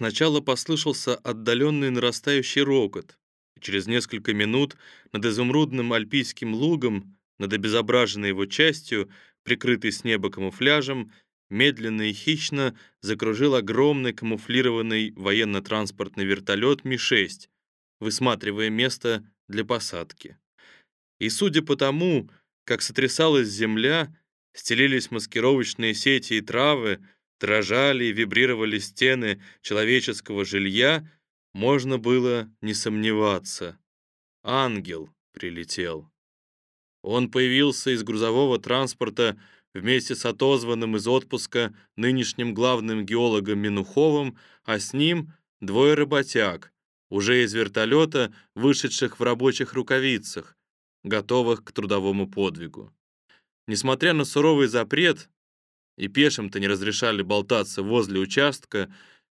сначала послышался отдаленный нарастающий рокот, через несколько минут над изумрудным альпийским лугом, над обезображенной его частью, прикрытой с неба камуфляжем, медленно и хищно закружил огромный камуфлированный военно-транспортный вертолет Ми-6, высматривая место для посадки. И судя по тому, как сотрясалась земля, стелились маскировочные сети и травы, дрожали и вибрировали стены человеческого жилья, можно было не сомневаться. Ангел прилетел. Он появился из грузового транспорта вместе с отозванным из отпуска нынешним главным геологом Минуховым, а с ним двое работяг, уже из вертолета, вышедших в рабочих рукавицах, готовых к трудовому подвигу. Несмотря на суровый запрет, и пешим-то не разрешали болтаться возле участка,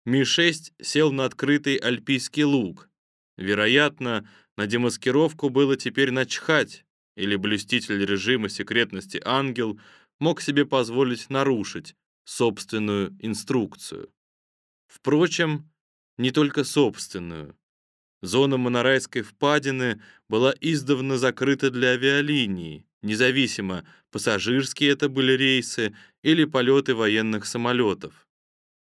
Ми-6 сел на открытый альпийский луг. Вероятно, на демаскировку было теперь начхать, или блюститель режима секретности ангел мог себе позволить нарушить собственную инструкцию. Впрочем, не только собственную. Зона Монорайской впадины была издавна закрыта для авиалиний, независимо, пассажирские это были рейсы или полеты военных самолетов.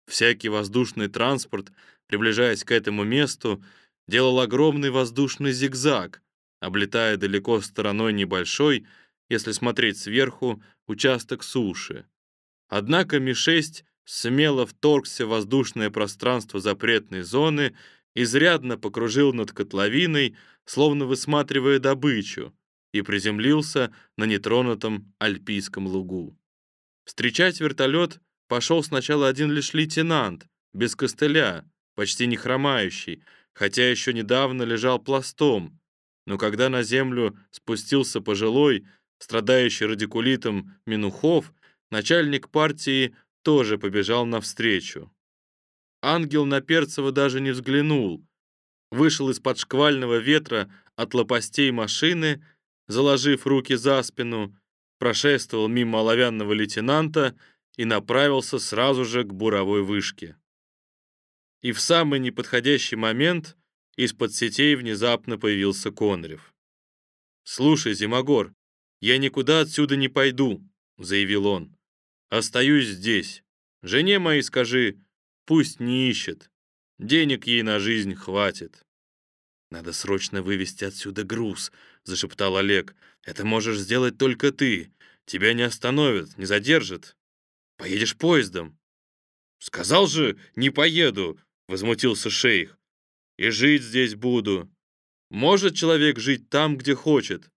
Всякий воздушный транспорт, приближаясь к этому месту, делал огромный воздушный зигзаг, облетая далеко стороной небольшой, если смотреть сверху, участок суши. Однако Ми-6 смело вторгся в воздушное пространство запретной зоны изрядно покружил над котловиной, словно высматривая добычу, и приземлился на нетронутом альпийском лугу. Встречать вертолет пошел сначала один лишь лейтенант, без костыля, почти не хромающий, хотя еще недавно лежал пластом, но когда на землю спустился пожилой, страдающий радикулитом Минухов, начальник партии тоже побежал навстречу. Ангел на Перцева даже не взглянул. Вышел из-под шквального ветра от лопастей машины, заложив руки за спину, прошествовал мимо оловянного лейтенанта и направился сразу же к буровой вышке. И в самый неподходящий момент из-под сетей внезапно появился Конрев. «Слушай, Зимогор, я никуда отсюда не пойду», — заявил он. «Остаюсь здесь. Жене моей скажи, Пусть не ищет. Денег ей на жизнь хватит. «Надо срочно вывести отсюда груз», — зашептал Олег. «Это можешь сделать только ты. Тебя не остановят, не задержат. Поедешь поездом». «Сказал же, не поеду», — возмутился шейх. «И жить здесь буду. Может человек жить там, где хочет?»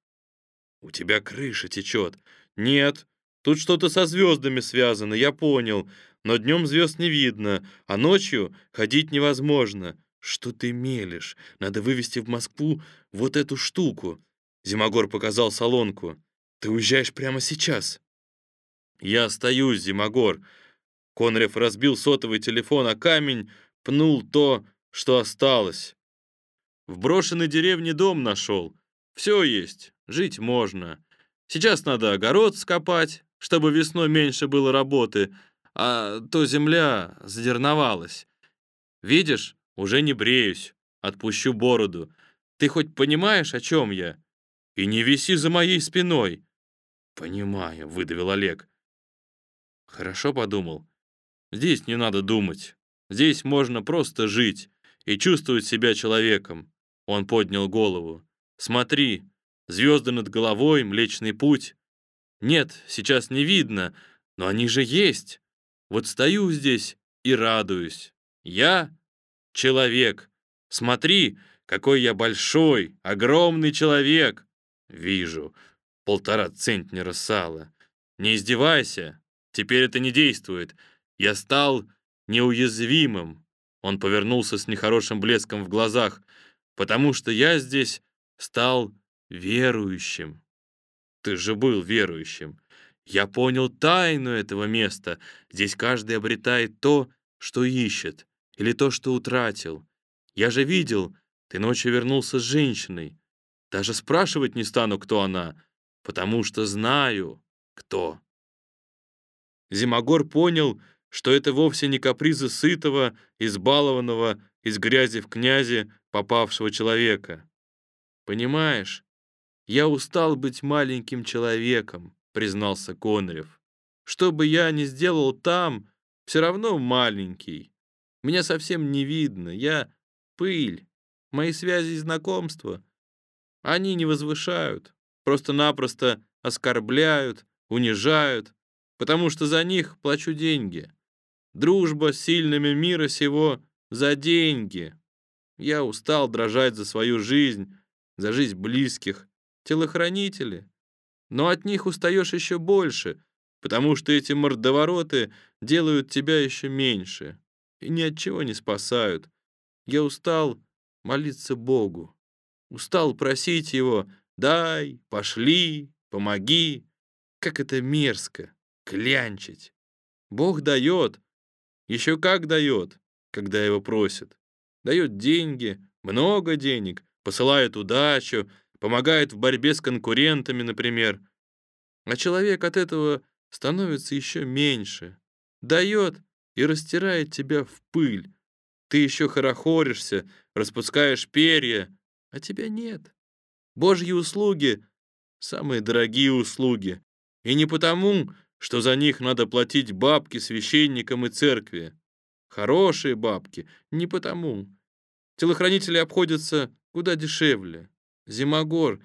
«У тебя крыша течет». «Нет, тут что-то со звездами связано, я понял но днем звезд не видно, а ночью ходить невозможно. Что ты мелешь? Надо вывести в Москву вот эту штуку. Зимогор показал салонку. Ты уезжаешь прямо сейчас. Я остаюсь, Зимогор. Конрев разбил сотовый телефон о камень, пнул то, что осталось. В брошенной деревне дом нашел. Все есть, жить можно. Сейчас надо огород скопать, чтобы весной меньше было работы, а то земля задерновалась. Видишь, уже не бреюсь, отпущу бороду. Ты хоть понимаешь, о чем я? И не виси за моей спиной. Понимаю, выдавил Олег. Хорошо подумал. Здесь не надо думать. Здесь можно просто жить и чувствовать себя человеком. Он поднял голову. Смотри, звезды над головой, Млечный Путь. Нет, сейчас не видно, но они же есть. Вот стою здесь и радуюсь. Я человек. Смотри, какой я большой, огромный человек. Вижу. Полтора центнера сала. Не издевайся. Теперь это не действует. Я стал неуязвимым. Он повернулся с нехорошим блеском в глазах, потому что я здесь стал верующим. Ты же был верующим. Я понял тайну этого места. Здесь каждый обретает то, что ищет, или то, что утратил. Я же видел, ты ночью вернулся с женщиной. Даже спрашивать не стану, кто она, потому что знаю, кто. Зимогор понял, что это вовсе не капризы сытого, избалованного, из грязи в князи попавшего человека. Понимаешь, я устал быть маленьким человеком, признался Конрев. Что бы я ни сделал там, все равно маленький. Меня совсем не видно, я пыль. Мои связи и знакомства, они не возвышают, просто-напросто оскорбляют, унижают, потому что за них плачу деньги. Дружба с сильными мира сего за деньги. Я устал дрожать за свою жизнь, за жизнь близких, телохранители. Но от них устаешь еще больше, потому что эти мордовороты делают тебя еще меньше и ни от чего не спасают. Я устал молиться Богу, устал просить Его «дай, пошли, помоги». Как это мерзко, клянчить. Бог дает, еще как дает, когда его просят. Дает деньги, много денег, посылает удачу, помогает в борьбе с конкурентами, например. А человек от этого становится еще меньше. Дает и растирает тебя в пыль. Ты еще хорохоришься, распускаешь перья, а тебя нет. Божьи услуги — самые дорогие услуги. И не потому, что за них надо платить бабки священникам и церкви. Хорошие бабки, не потому. Телохранители обходятся куда дешевле. Зимогор,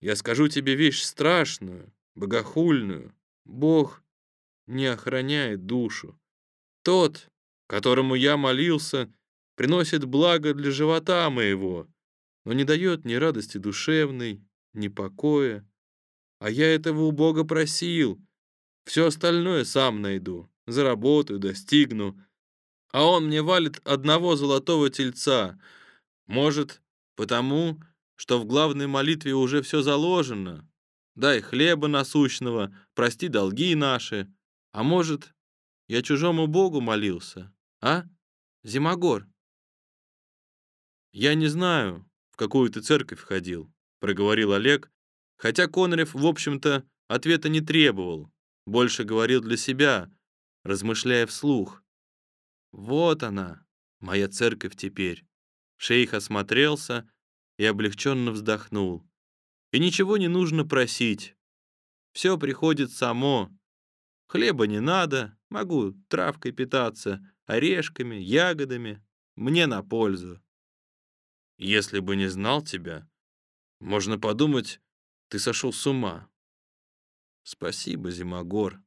я скажу тебе вещь страшную, богохульную. Бог не охраняет душу. Тот, которому я молился, приносит благо для живота моего, но не дает ни радости душевной, ни покоя. А я этого у Бога просил. Все остальное сам найду, заработаю, достигну. А он мне валит одного золотого тельца. Может, потому, что в главной молитве уже все заложено. Дай хлеба насущного, прости долги наши. А может, я чужому Богу молился, а, Зимогор? Я не знаю, в какую ты церковь ходил, проговорил Олег, хотя Конрев, в общем-то, ответа не требовал, больше говорил для себя, размышляя вслух. Вот она, моя церковь теперь. Шейх осмотрелся и облегченно вздохнул. И ничего не нужно просить. Все приходит само. Хлеба не надо, могу травкой питаться, орешками, ягодами. Мне на пользу. Если бы не знал тебя, можно подумать, ты сошел с ума. Спасибо, Зимогор.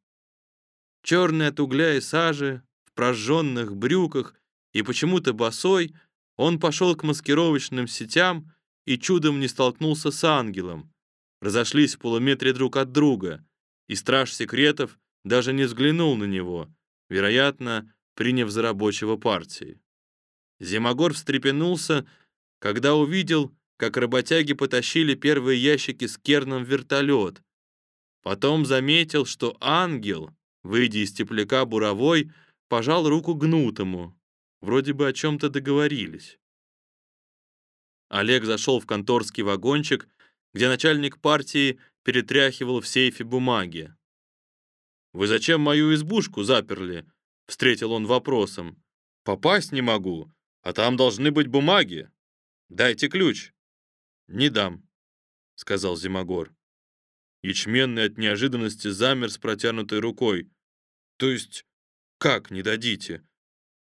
Черный от угля и сажи, в прожженных брюках и почему-то босой, он пошел к маскировочным сетям и чудом не столкнулся с ангелом. Разошлись в полуметре друг от друга, и страж секретов даже не взглянул на него, вероятно, приняв за рабочего партии. Зимогор встрепенулся, когда увидел, как работяги потащили первые ящики с керном в вертолет. Потом заметил, что ангел, выйдя из тепляка буровой, пожал руку гнутому. Вроде бы о чем-то договорились. Олег зашел в конторский вагончик, где начальник партии перетряхивал в сейфе бумаги. «Вы зачем мою избушку заперли?» — встретил он вопросом. «Попасть не могу, а там должны быть бумаги». Дайте ключ. Не дам, сказал Зимогор. Ячменный от неожиданности замер с протянутой рукой. То есть, как не дадите?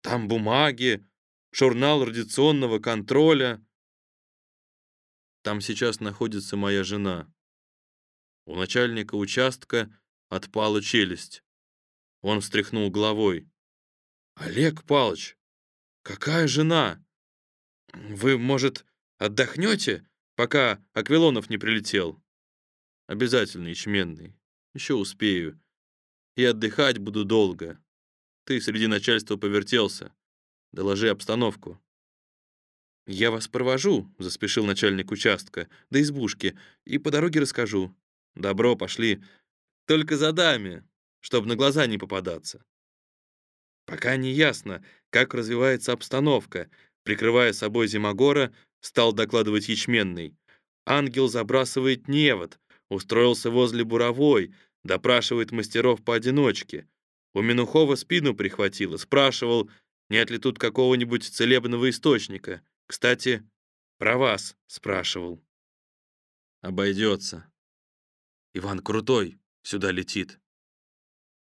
Там бумаги, журнал радиационного контроля. Там сейчас находится моя жена. У начальника участка отпала челюсть. Он встряхнул головой. Олег Палыч, какая жена? Вы, может, отдохнете, пока Аквилонов не прилетел? Обязательно, ячменный. Еще успею. И отдыхать буду долго. Ты среди начальства повертелся. Доложи обстановку. «Я вас провожу», — заспешил начальник участка, «до избушки, и по дороге расскажу». «Добро, пошли. Только за даме, чтобы на глаза не попадаться». Пока не ясно, как развивается обстановка, Прикрывая собой Зимогора, стал докладывать Ячменный. Ангел забрасывает невод, устроился возле буровой, допрашивает мастеров поодиночке. У Минухова спину прихватило, спрашивал, нет ли тут какого-нибудь целебного источника. Кстати, про вас спрашивал. Обойдется. Иван Крутой сюда летит.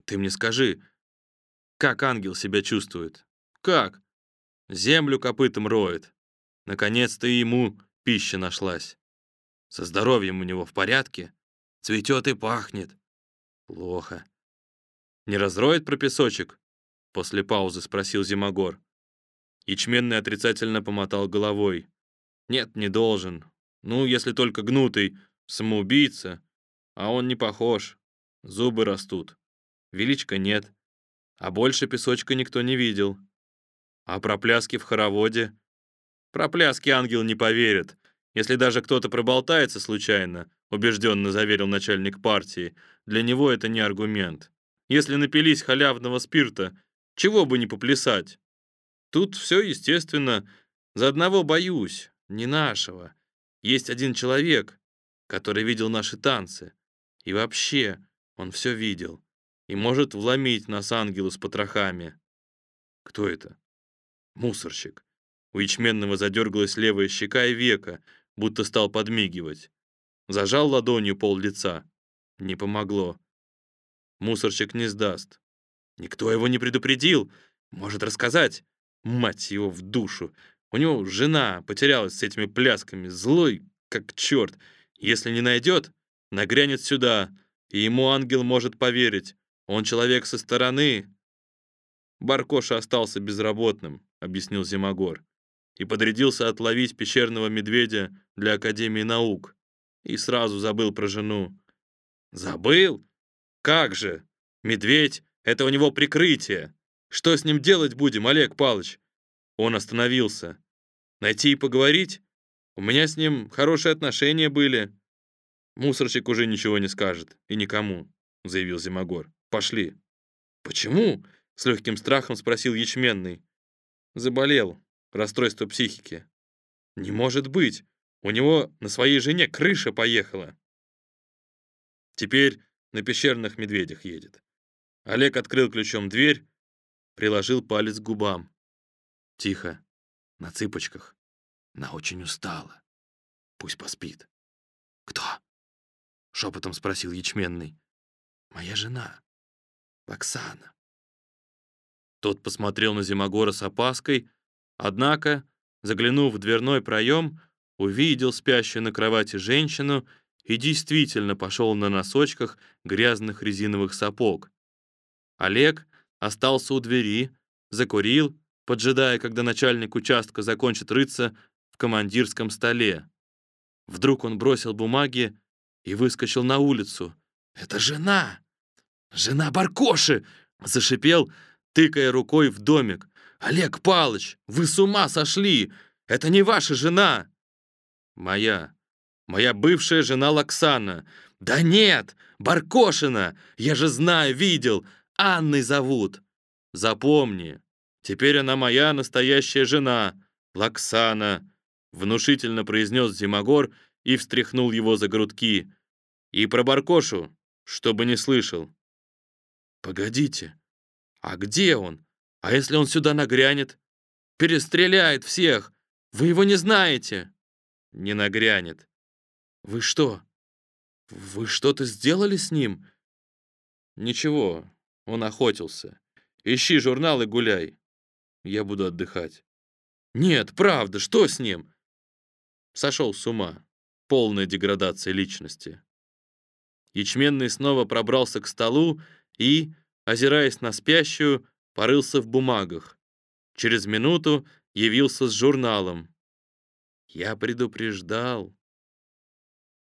Ты мне скажи, как ангел себя чувствует? Как? Землю копытом роет. Наконец-то ему пища нашлась. Со здоровьем у него в порядке? Цветет и пахнет. Плохо. Не разроет про песочек? После паузы спросил Зимогор. Ячменный отрицательно помотал головой. Нет, не должен. Ну, если только гнутый, самоубийца. А он не похож. Зубы растут. Величка нет. А больше песочка никто не видел. А про пляски в хороводе? Про пляски ангел не поверит. Если даже кто-то проболтается случайно, убежденно заверил начальник партии, для него это не аргумент. Если напились халявного спирта, чего бы не поплясать? Тут все естественно. За одного боюсь, не нашего. Есть один человек, который видел наши танцы. И вообще, он все видел. И может вломить нас ангелу с потрохами. Кто это? Мусорщик. У ячменного задергалась левая щека и века, будто стал подмигивать. Зажал ладонью пол лица. Не помогло. Мусорщик не сдаст. Никто его не предупредил. Может рассказать. Мать его в душу. У него жена потерялась с этими плясками. Злой, как черт. Если не найдет, нагрянет сюда. И ему ангел может поверить. Он человек со стороны. Баркоша остался безработным, объяснил Зимогор. И подрядился отловить пещерного медведя для Академии наук. И сразу забыл про жену. Забыл? Как же? Медведь это у него прикрытие. Что с ним делать будем, Олег Палыч? Он остановился. Найти и поговорить? У меня с ним хорошие отношения были. Мусорщик уже ничего не скажет. И никому, заявил Зимогор. Пошли. Почему? С легким страхом спросил Ячменный. Заболел. Расстройство психики. Не может быть. У него на своей жене крыша поехала. Теперь на пещерных медведях едет. Олег открыл ключом дверь, приложил палец к губам. Тихо, на цыпочках. Она очень устала. Пусть поспит. «Кто?» — шепотом спросил Ячменный. «Моя жена, Оксана». Тот посмотрел на Зимогора с опаской, однако, заглянув в дверной проем, увидел спящую на кровати женщину и действительно пошел на носочках грязных резиновых сапог. Олег остался у двери, закурил, поджидая, когда начальник участка закончит рыться в командирском столе. Вдруг он бросил бумаги и выскочил на улицу. «Это жена! Жена Баркоши!» — зашипел, тыкая рукой в домик. «Олег Палыч, вы с ума сошли! Это не ваша жена!» «Моя. Моя бывшая жена Лаксана. Да нет, Баркошина! Я же знаю, видел! Анной зовут. Запомни, теперь она моя настоящая жена, Лаксана», внушительно произнес Зимогор и встряхнул его за грудки. «И про Баркошу, чтобы не слышал». «Погодите, а где он? А если он сюда нагрянет? Перестреляет всех! Вы его не знаете!» «Не нагрянет». «Вы что? Вы что-то сделали с ним?» «Ничего, он охотился. Ищи журнал и гуляй. Я буду отдыхать. Нет, правда, что с ним? Сошел с ума. Полная деградация личности. Ячменный снова пробрался к столу и, озираясь на спящую, порылся в бумагах. Через минуту явился с журналом. Я предупреждал.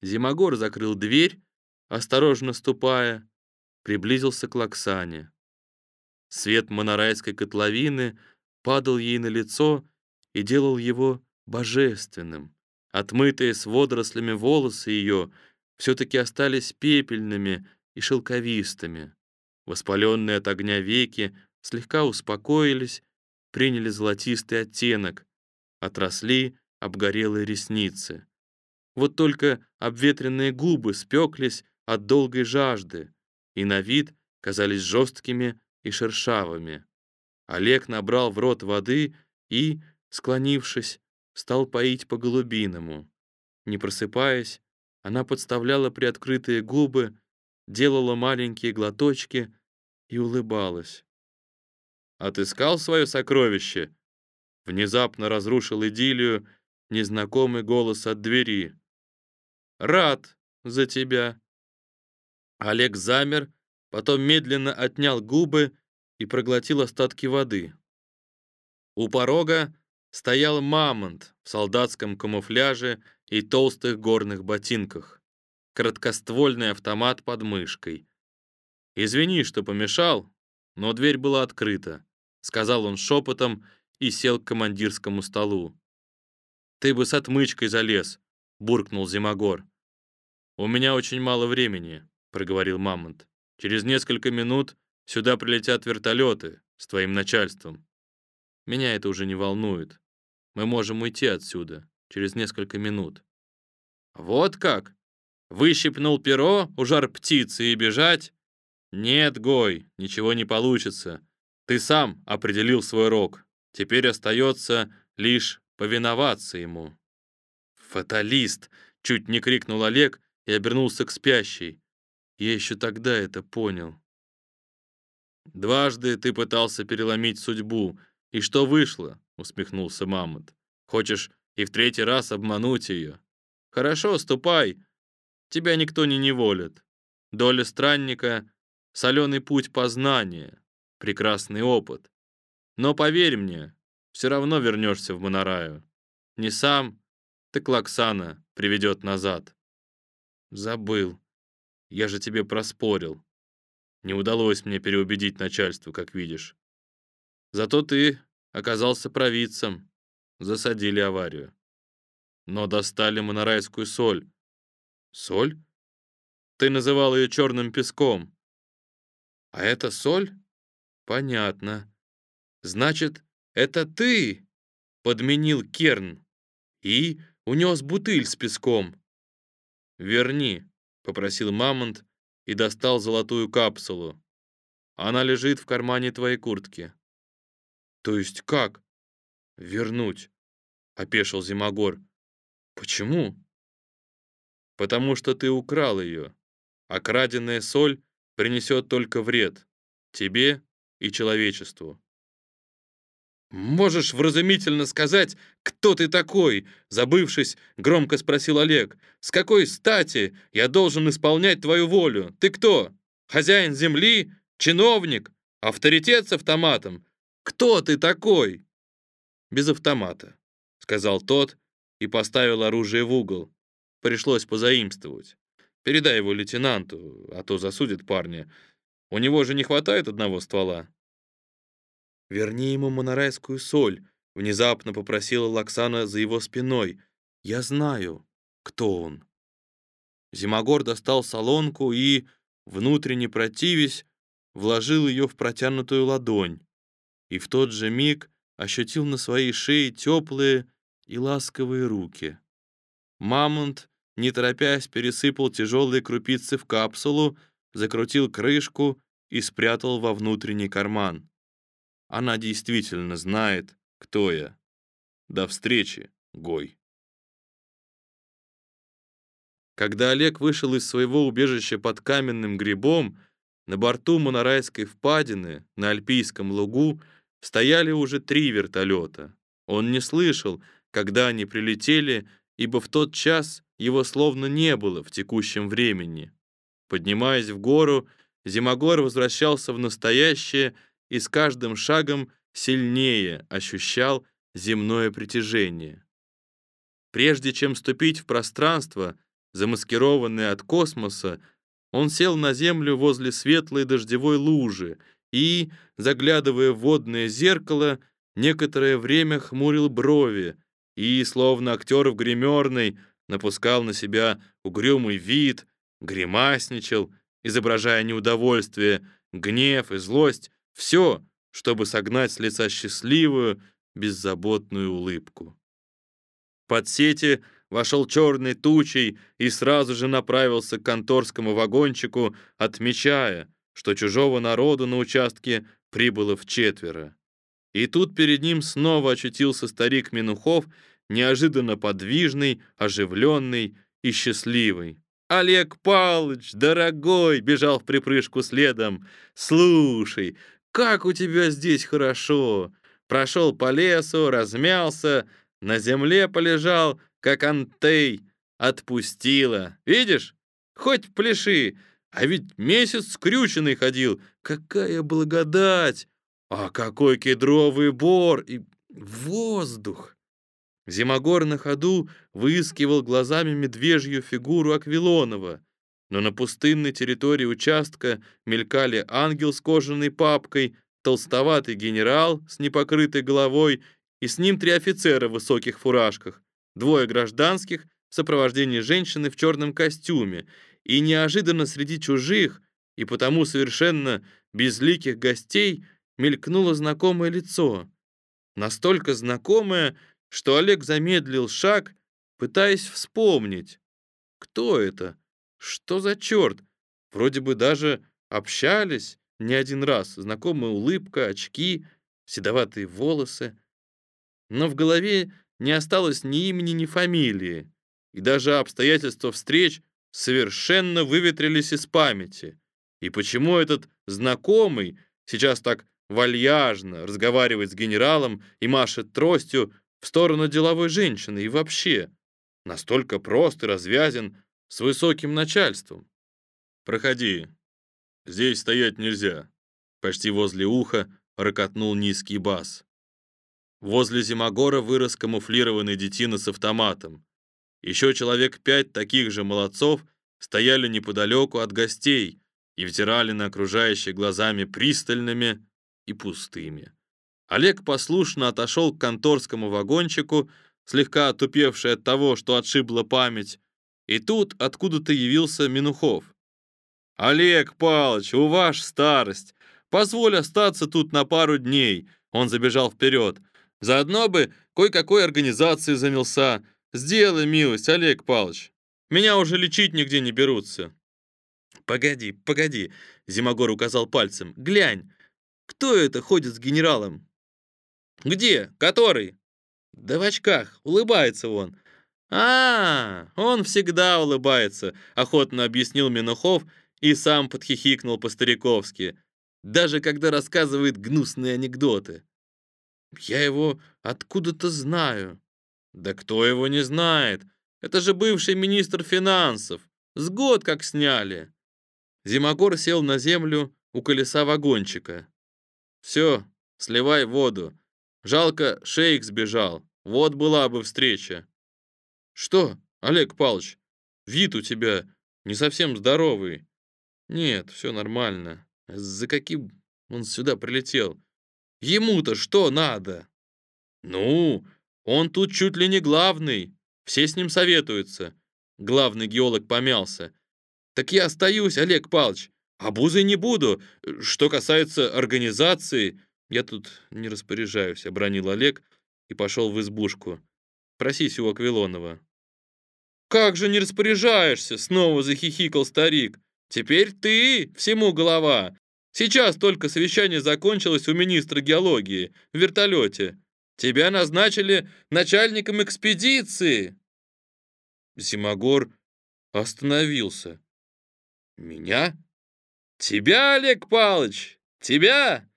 Зимогор закрыл дверь, осторожно ступая, приблизился к Лаксане. Свет монорайской котловины падал ей на лицо и делал его божественным. Отмытые с водорослями волосы ее все-таки остались пепельными и шелковистыми. Воспаленные от огня веки слегка успокоились, приняли золотистый оттенок, отросли обгорелые ресницы. Вот только обветренные губы спеклись от долгой жажды, и на вид казались жесткими и шершавыми. Олег набрал в рот воды и, склонившись, стал поить по-голубиному. Не просыпаясь, она подставляла приоткрытые губы, делала маленькие глоточки и улыбалась. «Отыскал свое сокровище?» Внезапно разрушил идиллию незнакомый голос от двери. «Рад за тебя». Олег замер, потом медленно отнял губы и проглотил остатки воды. У порога стоял мамонт в солдатском камуфляже и толстых горных ботинках. Краткоствольный автомат под мышкой. «Извини, что помешал, но дверь была открыта», — сказал он шепотом и сел к командирскому столу. «Ты бы с отмычкой залез», — буркнул Зимогор. «У меня очень мало времени», — проговорил Мамонт. «Через несколько минут сюда прилетят вертолеты с твоим начальством. Меня это уже не волнует. Мы можем уйти отсюда через несколько минут. Вот как? Выщипнул перо у жар птицы и бежать? Нет, Гой, ничего не получится. Ты сам определил свой рок. Теперь остается лишь повиноваться ему. Фаталист! Чуть не крикнул Олег и обернулся к спящей. Я еще тогда это понял. Дважды ты пытался переломить судьбу, и что вышло? усмехнулся Мамонт. Хочешь и в третий раз обмануть ее? Хорошо, ступай. Тебя никто не неволит. Доля странника — соленый путь познания, прекрасный опыт. Но поверь мне, все равно вернешься в Монораю. Не сам, так Лаксана приведет назад. Забыл. Я же тебе проспорил. Не удалось мне переубедить начальство, как видишь. Зато ты оказался провидцем. Засадили аварию. Но достали монорайскую соль. Соль? Ты называл ее черным песком. А это соль? Понятно. Значит, это ты подменил Керн и унес бутыль с песком. Верни, попросил Мамонт и достал золотую капсулу. Она лежит в кармане твоей куртки. То есть как? Вернуть, опешил Зимогор. Почему? Потому что ты украл ее, а краденая соль принесет только вред тебе и человечеству. «Можешь вразумительно сказать, кто ты такой?» Забывшись, громко спросил Олег. «С какой стати я должен исполнять твою волю? Ты кто? Хозяин земли? Чиновник? Авторитет с автоматом? Кто ты такой?» «Без автомата», — сказал тот и поставил оружие в угол. Пришлось позаимствовать. Передай его лейтенанту, а то засудит парня. У него же не хватает одного ствола. Верни ему монорайскую соль, внезапно попросила Лаксана за его спиной. Я знаю, кто он. Зимогор достал солонку и, внутренне противясь, вложил ее в протянутую ладонь. И в тот же миг ощутил на своей шее теплые, и ласковые руки. Мамонт, не торопясь, пересыпал тяжелые крупицы в капсулу, закрутил крышку и спрятал во внутренний карман. Она действительно знает, кто я. До встречи, Гой. Когда Олег вышел из своего убежища под каменным грибом, на борту Монорайской впадины на Альпийском лугу стояли уже три вертолета. Он не слышал, когда они прилетели, ибо в тот час его словно не было в текущем времени. Поднимаясь в гору, Зимогор возвращался в настоящее и с каждым шагом сильнее ощущал земное притяжение. Прежде чем ступить в пространство, замаскированное от космоса, он сел на землю возле светлой дождевой лужи и, заглядывая в водное зеркало, некоторое время хмурил брови, и, словно актер в гримерной, напускал на себя угрюмый вид, гримасничал, изображая неудовольствие, гнев и злость, все, чтобы согнать с лица счастливую, беззаботную улыбку. Под сети вошел черной тучей и сразу же направился к конторскому вагончику, отмечая, что чужого народу на участке прибыло в четверо. И тут перед ним снова очутился старик Минухов, неожиданно подвижный, оживленный и счастливый. «Олег Павлович, дорогой!» — бежал в припрыжку следом. «Слушай, как у тебя здесь хорошо! Прошел по лесу, размялся, на земле полежал, как антей. Отпустила. Видишь? Хоть пляши. А ведь месяц скрюченный ходил. Какая благодать! А какой кедровый бор и воздух! Зимогор на ходу выискивал глазами медвежью фигуру Аквилонова, но на пустынной территории участка мелькали ангел с кожаной папкой, толстоватый генерал с непокрытой головой и с ним три офицера в высоких фуражках, двое гражданских в сопровождении женщины в черном костюме, и неожиданно среди чужих и потому совершенно безликих гостей мелькнуло знакомое лицо. Настолько знакомое, что Олег замедлил шаг, пытаясь вспомнить. Кто это? Что за черт? Вроде бы даже общались не один раз. Знакомая улыбка, очки, седоватые волосы. Но в голове не осталось ни имени, ни фамилии. И даже обстоятельства встреч совершенно выветрились из памяти. И почему этот знакомый сейчас так вальяжно разговаривает с генералом и машет тростью в сторону деловой женщины и вообще настолько прост и развязен с высоким начальством? «Проходи. Здесь стоять нельзя». Почти возле уха рокотнул низкий бас. Возле Зимогора вырос камуфлированный детина с автоматом. Еще человек пять таких же молодцов стояли неподалеку от гостей и втирали на окружающих глазами пристальными и пустыми. Олег послушно отошел к конторскому вагончику, слегка отупевший от того, что отшибла память, и тут откуда-то явился Минухов. «Олег Палыч, у ваш старость. Позволь остаться тут на пару дней». Он забежал вперед. «Заодно бы кое-какой организацией занялся. Сделай милость, Олег Палыч. Меня уже лечить нигде не берутся». «Погоди, погоди», — Зимогор указал пальцем. «Глянь, кто это ходит с генералом?» «Где? Который?» «Да в очках, улыбается он». «А, он всегда улыбается», — охотно объяснил Минухов и сам подхихикнул по-стариковски, даже когда рассказывает гнусные анекдоты. «Я его откуда-то знаю». «Да кто его не знает? Это же бывший министр финансов. С год как сняли». Зимогор сел на землю у колеса вагончика. «Все, сливай воду. Жалко, шейх сбежал. Вот была бы встреча». «Что, Олег Павлович, вид у тебя не совсем здоровый». «Нет, все нормально. За каким он сюда прилетел? Ему-то что надо?» «Ну, он тут чуть ли не главный. Все с ним советуются». Главный геолог помялся. «Так я остаюсь, Олег Павлович. Обузой не буду. Что касается организации, я тут не распоряжаюсь», — обронил Олег и пошел в избушку. «Просись у Аквилонова». «Как же не распоряжаешься?» — снова захихикал старик. Теперь ты всему голова. Сейчас только совещание закончилось у министра геологии в вертолете. Тебя назначили начальником экспедиции. Зимогор остановился. Меня? Тебя, Олег Палыч? Тебя?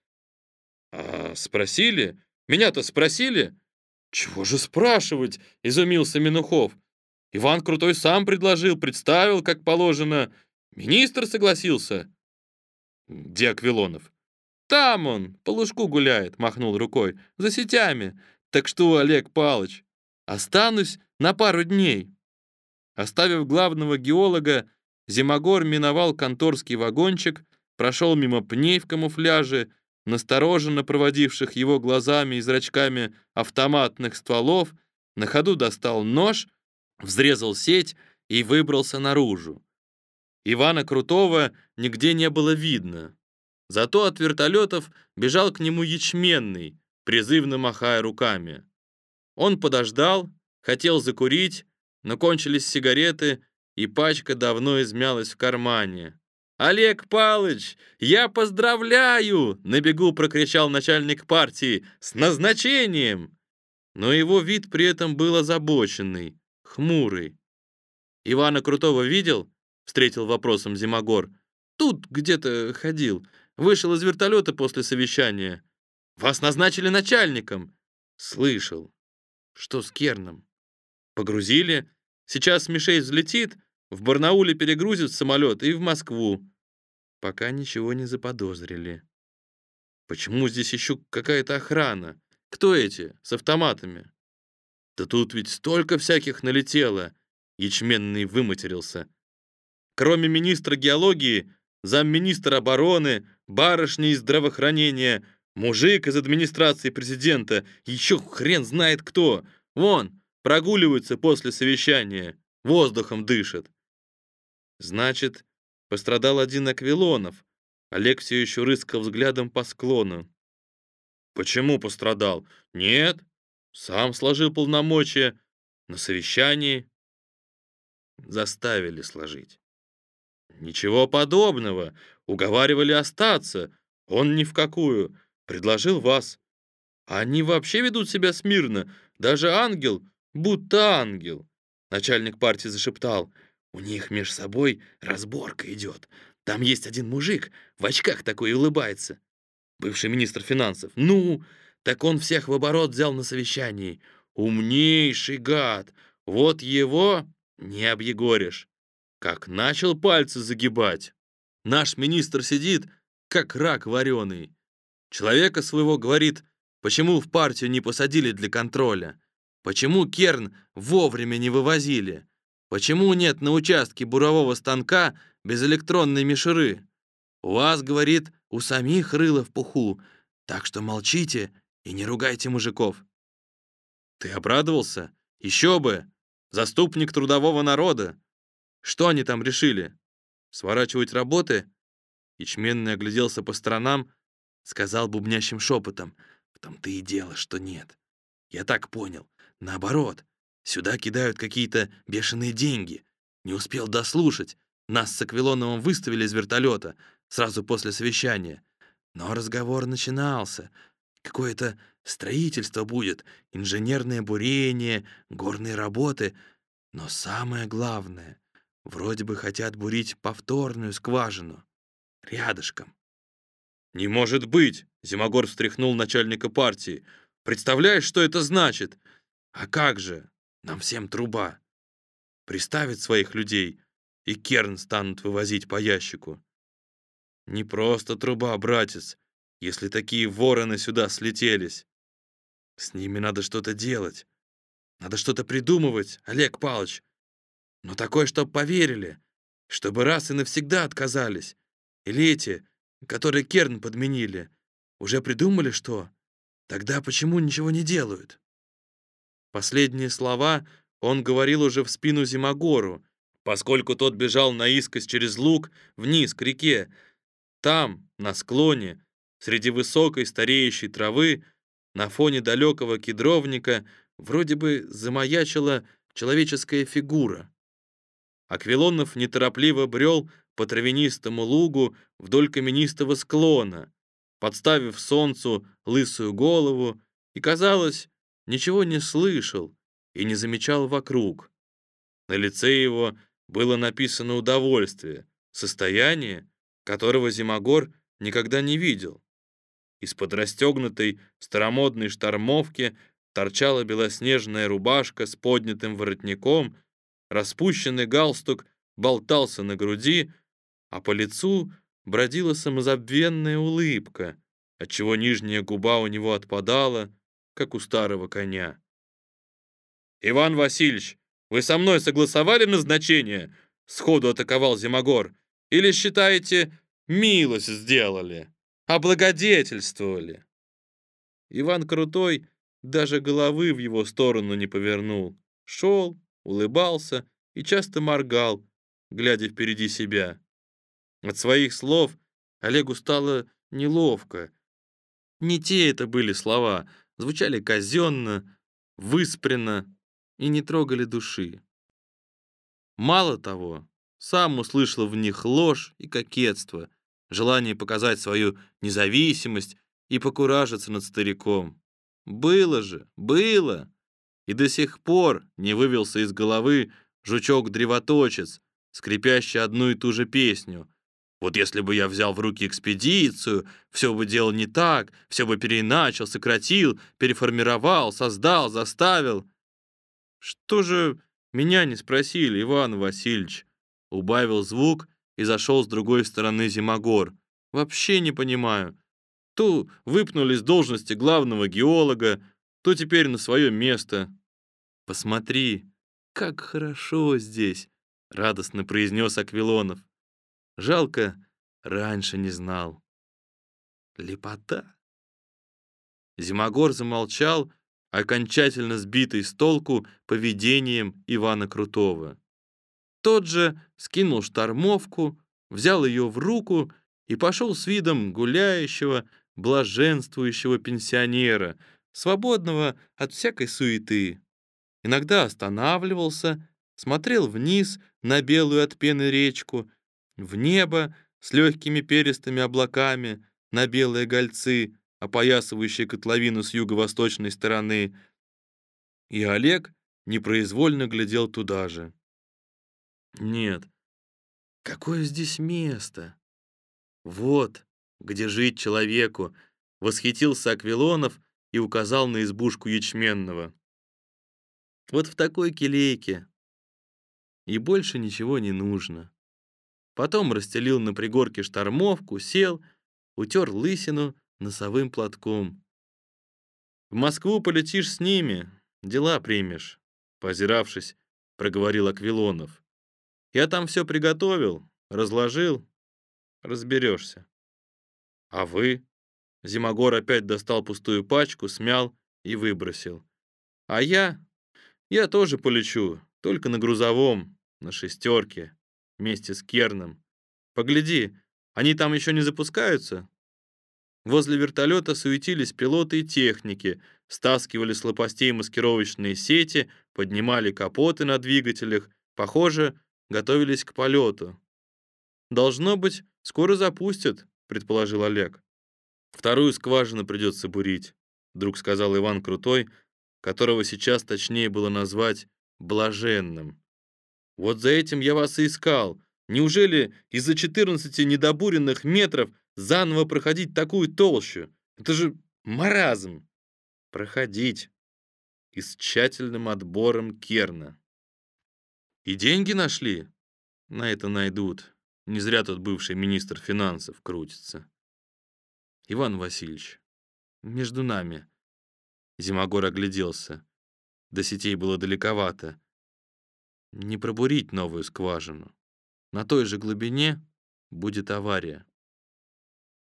А спросили? Меня-то спросили? Чего же спрашивать? Изумился Минухов. Иван Крутой сам предложил, представил, как положено, Министр согласился. Где Аквилонов? Там он, по лужку гуляет, махнул рукой, за сетями. Так что, Олег Палыч, останусь на пару дней. Оставив главного геолога, Зимогор миновал конторский вагончик, прошел мимо пней в камуфляже, настороженно проводивших его глазами и зрачками автоматных стволов, на ходу достал нож, взрезал сеть и выбрался наружу. Ивана Крутого нигде не было видно. Зато от вертолетов бежал к нему ячменный, призывно махая руками. Он подождал, хотел закурить, но кончились сигареты, и пачка давно измялась в кармане. «Олег Палыч, я поздравляю!» — на бегу прокричал начальник партии. «С назначением!» Но его вид при этом был озабоченный, хмурый. «Ивана Крутого видел?» — встретил вопросом Зимогор. «Тут где-то ходил. Вышел из вертолета после совещания. Вас назначили начальником!» «Слышал. Что с Керном?» «Погрузили. Сейчас Ми-6 взлетит, в Барнауле перегрузят самолет и в Москву. Пока ничего не заподозрили. Почему здесь еще какая-то охрана? Кто эти, с автоматами? Да тут ведь столько всяких налетело. Ячменный выматерился. Кроме министра геологии, замминистра обороны, барышни из здравоохранения, мужик из администрации президента, еще хрен знает кто. Вон, прогуливаются после совещания, воздухом дышат. Значит, пострадал один Аквилонов. Олег все еще рыскал взглядом по склону. Почему пострадал? Нет, сам сложил полномочия. На совещании заставили сложить. Ничего подобного. Уговаривали остаться. Он ни в какую. Предложил вас. Они вообще ведут себя смирно. Даже ангел, будто ангел. Начальник партии зашептал. У них меж собой разборка идет. Там есть один мужик, в очках такой улыбается. Бывший министр финансов. Ну, так он всех в оборот взял на совещании. Умнейший гад. Вот его не объегоришь. Как начал пальцы загибать. Наш министр сидит, как рак вареный. Человека своего говорит, почему в партию не посадили для контроля? Почему Керн вовремя не вывозили? Почему нет на участке бурового станка без электронной мишеры? У вас, говорит, у самих рыло в пуху, так что молчите и не ругайте мужиков. Ты обрадовался? Еще бы! Заступник трудового народа. Что они там решили? Сворачивать работы? Ячменный огляделся по сторонам, сказал бубнящим шепотом. В том-то и дело, что нет. Я так понял. Наоборот, Сюда кидают какие-то бешеные деньги. Не успел дослушать. Нас с Аквилоновым выставили из вертолета сразу после совещания. Но разговор начинался. Какое-то строительство будет, инженерное бурение, горные работы. Но самое главное, вроде бы хотят бурить повторную скважину. Рядышком. «Не может быть!» — Зимогор встряхнул начальника партии. «Представляешь, что это значит? А как же? Нам всем труба. Приставят своих людей, и керн станут вывозить по ящику. Не просто труба, братец, если такие вороны сюда слетелись. С ними надо что-то делать. Надо что-то придумывать, Олег Павлович. Но такое, чтоб поверили, чтобы раз и навсегда отказались. Или эти, которые Керн подменили, уже придумали что? Тогда почему ничего не делают? Последние слова он говорил уже в спину Зимогору, поскольку тот бежал наискось через луг вниз к реке. Там, на склоне, среди высокой стареющей травы, на фоне далекого кедровника, вроде бы замаячила человеческая фигура. Аквилонов неторопливо брел по травянистому лугу вдоль каменистого склона, подставив солнцу лысую голову, и, казалось, ничего не слышал и не замечал вокруг. На лице его было написано удовольствие, состояние, которого Зимогор никогда не видел. Из-под расстегнутой старомодной штормовки торчала белоснежная рубашка с поднятым воротником, распущенный галстук болтался на груди, а по лицу бродила самозабвенная улыбка, отчего нижняя губа у него отпадала, как у старого коня. «Иван Васильевич, вы со мной согласовали назначение?» Сходу атаковал Зимогор. «Или считаете, милость сделали, облагодетельствовали?» Иван Крутой даже головы в его сторону не повернул. Шел, улыбался и часто моргал, глядя впереди себя. От своих слов Олегу стало неловко. Не те это были слова, звучали казенно, выспренно и не трогали души. Мало того, сам услышал в них ложь и кокетство, желание показать свою независимость и покуражиться над стариком. Было же, было. И до сих пор не вывелся из головы жучок-древоточец, скрипящий одну и ту же песню. Вот если бы я взял в руки экспедицию, все бы делал не так, все бы переначал, сократил, переформировал, создал, заставил. Что же меня не спросили, Иван Васильевич? Убавил звук и зашел с другой стороны Зимогор. Вообще не понимаю. То выпнули с должности главного геолога, то теперь на свое место. Посмотри, как хорошо здесь, радостно произнес Аквилонов. Жалко, раньше не знал. Лепота. Зимогор замолчал, окончательно сбитый с толку поведением Ивана Крутого. Тот же скинул штормовку, взял ее в руку и пошел с видом гуляющего, блаженствующего пенсионера, свободного от всякой суеты. Иногда останавливался, смотрел вниз на белую от пены речку, в небо с легкими перистыми облаками, на белые гольцы, опоясывающие котловину с юго-восточной стороны. И Олег непроизвольно глядел туда же. Нет, какое здесь место! Вот, где жить человеку, восхитился Аквилонов и указал на избушку ячменного. Вот в такой келейке. И больше ничего не нужно. Потом расстелил на пригорке штормовку, сел, утер лысину носовым платком. В Москву полетишь с ними, дела примешь, позиравшись, проговорил Аквилонов. Я там все приготовил, разложил, разберешься. А вы? Зимогор опять достал пустую пачку, смял и выбросил. А я? Я тоже полечу, только на грузовом, на шестерке, вместе с Керном. Погляди, они там еще не запускаются? Возле вертолета суетились пилоты и техники, стаскивали с лопастей маскировочные сети, поднимали капоты на двигателях, похоже, готовились к полету. Должно быть, скоро запустят, предположил Олег. Вторую скважину придется бурить, вдруг сказал Иван Крутой, которого сейчас точнее было назвать блаженным. Вот за этим я вас и искал. Неужели из-за 14 недобуренных метров заново проходить такую толщу? Это же маразм. Проходить. И с тщательным отбором керна. И деньги нашли? На это найдут. Не зря тот бывший министр финансов крутится. Иван Васильевич, между нами. Зимогор огляделся. До сетей было далековато. Не пробурить новую скважину. На той же глубине будет авария.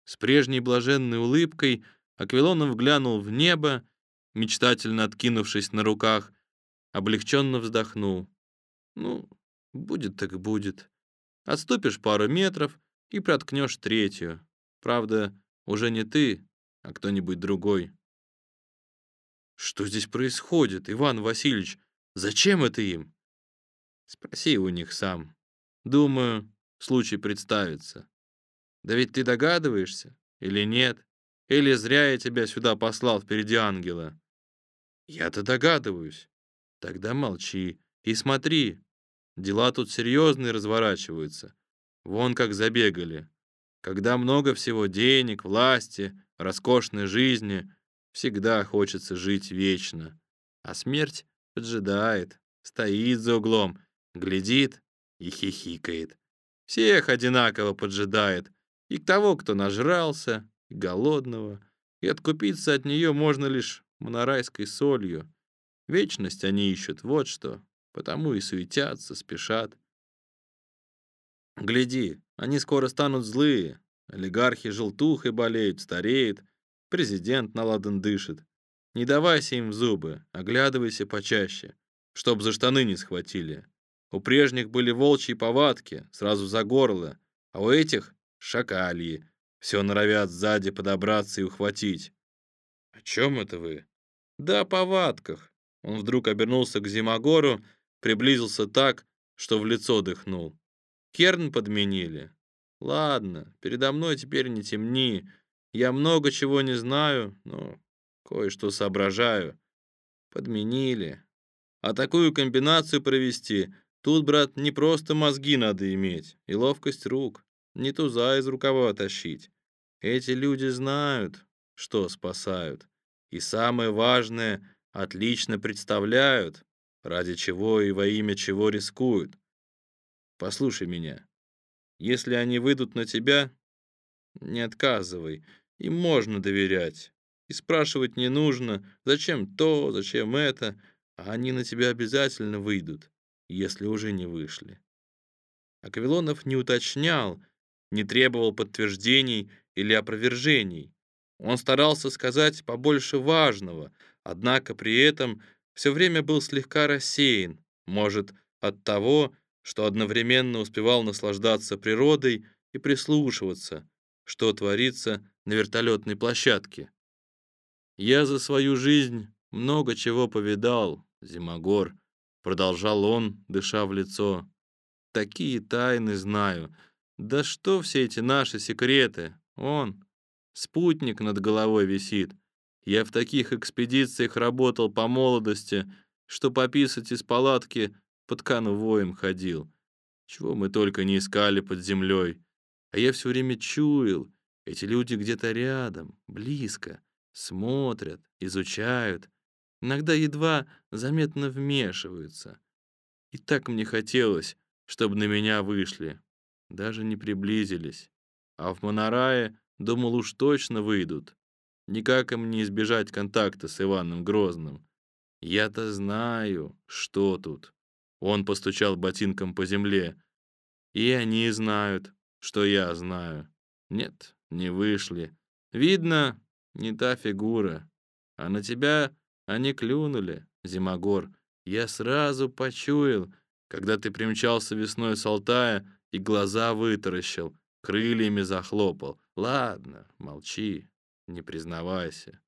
С прежней блаженной улыбкой Аквилонов глянул в небо, мечтательно откинувшись на руках, облегченно вздохнул. Ну, будет так будет. Отступишь пару метров и проткнешь третью. Правда, уже не ты, а кто-нибудь другой. Что здесь происходит, Иван Васильевич? Зачем это им? Спроси у них сам. Думаю, случай представится. Да ведь ты догадываешься или нет? Или зря я тебя сюда послал впереди ангела? Я-то догадываюсь. Тогда молчи и смотри, Дела тут серьезные разворачиваются. Вон как забегали. Когда много всего денег, власти, роскошной жизни, всегда хочется жить вечно. А смерть поджидает, стоит за углом, глядит и хихикает. Всех одинаково поджидает. И того, кто нажрался, и голодного. И откупиться от нее можно лишь монорайской солью. Вечность они ищут, вот что потому и суетятся, спешат. Гляди, они скоро станут злые. Олигархи желтухой болеют, стареют, президент наладан дышит. Не давайся им в зубы, оглядывайся почаще, чтоб за штаны не схватили. У прежних были волчьи повадки, сразу за горло, а у этих — шакальи. Все норовят сзади подобраться и ухватить. О чем это вы? Да о повадках. Он вдруг обернулся к Зимогору приблизился так, что в лицо дыхнул. Керн подменили. Ладно, передо мной теперь не темни. Я много чего не знаю, но кое-что соображаю. Подменили. А такую комбинацию провести, тут, брат, не просто мозги надо иметь, и ловкость рук, не туза из рукава тащить. Эти люди знают, что спасают. И самое важное, отлично представляют, ради чего и во имя чего рискуют. Послушай меня. Если они выйдут на тебя, не отказывай. Им можно доверять. И спрашивать не нужно, зачем то, зачем это, а они на тебя обязательно выйдут, если уже не вышли. Аквилонов не уточнял, не требовал подтверждений или опровержений. Он старался сказать побольше важного, однако при этом все время был слегка рассеян, может, от того, что одновременно успевал наслаждаться природой и прислушиваться, что творится на вертолетной площадке. «Я за свою жизнь много чего повидал, Зимогор», продолжал он, дыша в лицо. «Такие тайны знаю. Да что все эти наши секреты? Он, спутник над головой висит. Я в таких экспедициях работал по молодости, что пописать из палатки под конвоем ходил. Чего мы только не искали под землей. А я все время чуял, эти люди где-то рядом, близко, смотрят, изучают, иногда едва заметно вмешиваются. И так мне хотелось, чтобы на меня вышли. Даже не приблизились. А в Монорае, думал, уж точно выйдут. Никак им не избежать контакта с Иваном Грозным. Я-то знаю, что тут. Он постучал ботинком по земле. И они знают, что я знаю. Нет, не вышли. Видно, не та фигура. А на тебя они клюнули, Зимогор. Я сразу почуял, когда ты примчался весной с Алтая и глаза вытаращил, крыльями захлопал. Ладно, молчи, не признавайся.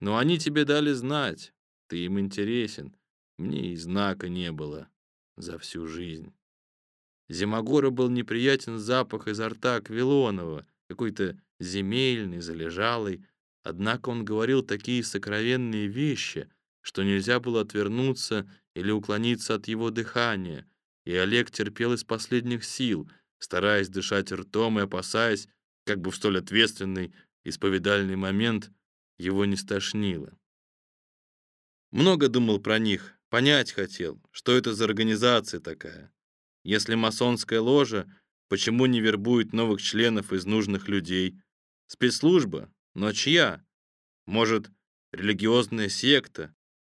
Но они тебе дали знать, ты им интересен. Мне и знака не было за всю жизнь. Зимогора был неприятен запах изо рта Аквилонова, какой-то земельный, залежалый, однако он говорил такие сокровенные вещи, что нельзя было отвернуться или уклониться от его дыхания, и Олег терпел из последних сил, стараясь дышать ртом и опасаясь, как бы в столь ответственный исповедальный момент его не стошнило. Много думал про них, Понять хотел, что это за организация такая. Если масонская ложа, почему не вербует новых членов из нужных людей? Спецслужба? Но чья? Может, религиозная секта?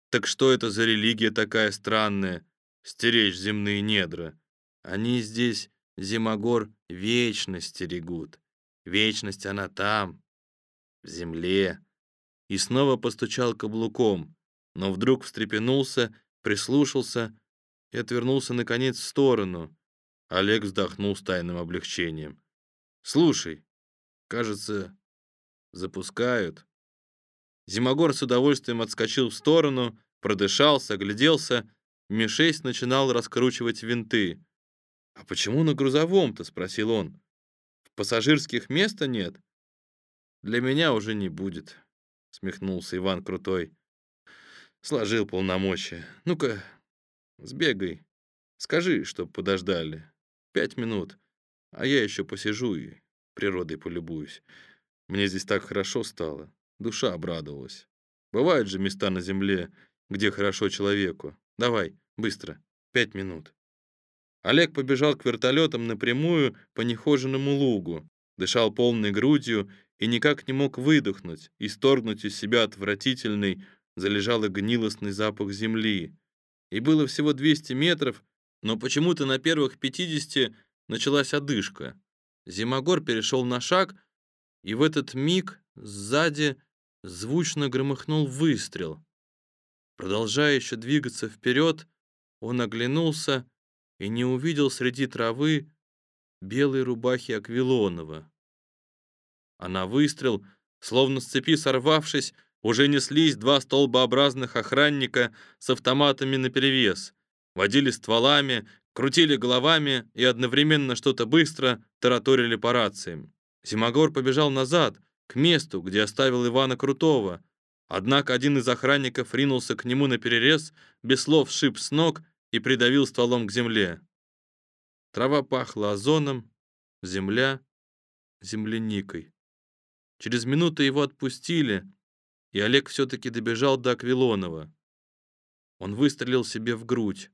Так что это за религия такая странная? Стеречь земные недра. Они здесь, Зимогор, вечность стерегут. Вечность она там, в земле. И снова постучал каблуком, но вдруг встрепенулся прислушался и отвернулся наконец в сторону. Олег вздохнул с тайным облегчением. «Слушай, кажется, запускают». Зимогор с удовольствием отскочил в сторону, продышался, огляделся. Ми-6 начинал раскручивать винты. «А почему на грузовом-то?» — спросил он. «В пассажирских места нет?» «Для меня уже не будет», — смехнулся Иван Крутой. Сложил полномочия. Ну-ка, сбегай. Скажи, чтоб подождали. Пять минут. А я еще посижу и природой полюбуюсь. Мне здесь так хорошо стало. Душа обрадовалась. Бывают же места на земле, где хорошо человеку. Давай, быстро. Пять минут. Олег побежал к вертолетам напрямую по нехоженному лугу, дышал полной грудью и никак не мог выдохнуть, исторгнуть из себя отвратительный, залежал и гнилостный запах земли. И было всего 200 метров, но почему-то на первых 50 началась одышка. Зимогор перешел на шаг, и в этот миг сзади звучно громыхнул выстрел. Продолжая еще двигаться вперед, он оглянулся и не увидел среди травы белой рубахи Аквилонова. А на выстрел, словно с цепи сорвавшись, уже неслись два столбообразных охранника с автоматами наперевес, водили стволами, крутили головами и одновременно что-то быстро тараторили по рациям. Зимогор побежал назад, к месту, где оставил Ивана Крутого. Однако один из охранников ринулся к нему на перерез, без слов сшиб с ног и придавил стволом к земле. Трава пахла озоном, земля — земляникой. Через минуту его отпустили, и Олег все-таки добежал до Аквилонова. Он выстрелил себе в грудь.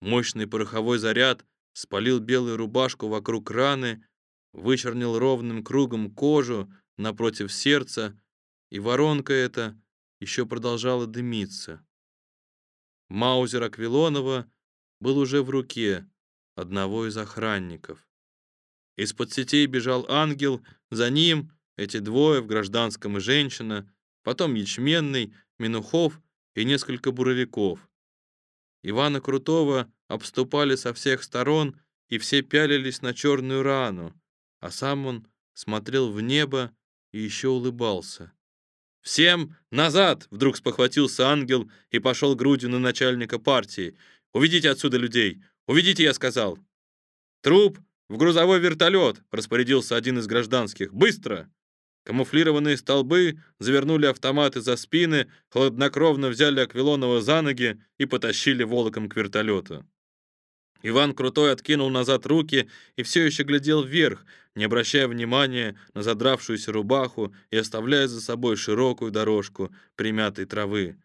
Мощный пороховой заряд спалил белую рубашку вокруг раны, вычернил ровным кругом кожу напротив сердца, и воронка эта еще продолжала дымиться. Маузер Аквилонова был уже в руке, одного из охранников. Из-под сетей бежал ангел, за ним эти двое в гражданском и женщина, потом ячменный, Минухов и несколько буровиков. Ивана Крутого обступали со всех сторон, и все пялились на черную рану, а сам он смотрел в небо и еще улыбался. «Всем назад!» — вдруг спохватился ангел и пошел грудью на начальника партии. «Уведите отсюда людей! «Уведите, я сказал!» «Труп в грузовой вертолет!» — распорядился один из гражданских. «Быстро!» Камуфлированные столбы завернули автоматы за спины, хладнокровно взяли Аквилонова за ноги и потащили волоком к вертолету. Иван Крутой откинул назад руки и все еще глядел вверх, не обращая внимания на задравшуюся рубаху и оставляя за собой широкую дорожку примятой травы.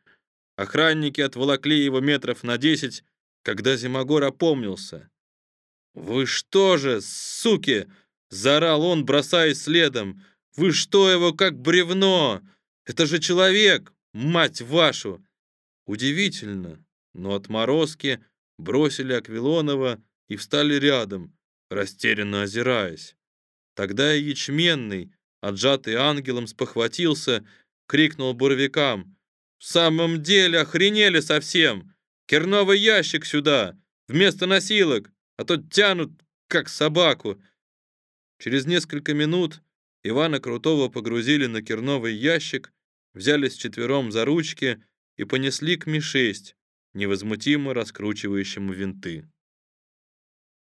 Охранники отволокли его метров на десять когда Зимогор опомнился. «Вы что же, суки!» — заорал он, бросаясь следом. «Вы что его как бревно? Это же человек, мать вашу!» Удивительно, но отморозки бросили Аквилонова и встали рядом, растерянно озираясь. Тогда и ячменный, отжатый ангелом, спохватился, крикнул буровикам. «В самом деле охренели совсем! Керновый ящик сюда, вместо носилок, а то тянут, как собаку. Через несколько минут Ивана Крутого погрузили на керновый ящик, взялись четвером за ручки и понесли к Ми-6, невозмутимо раскручивающему винты.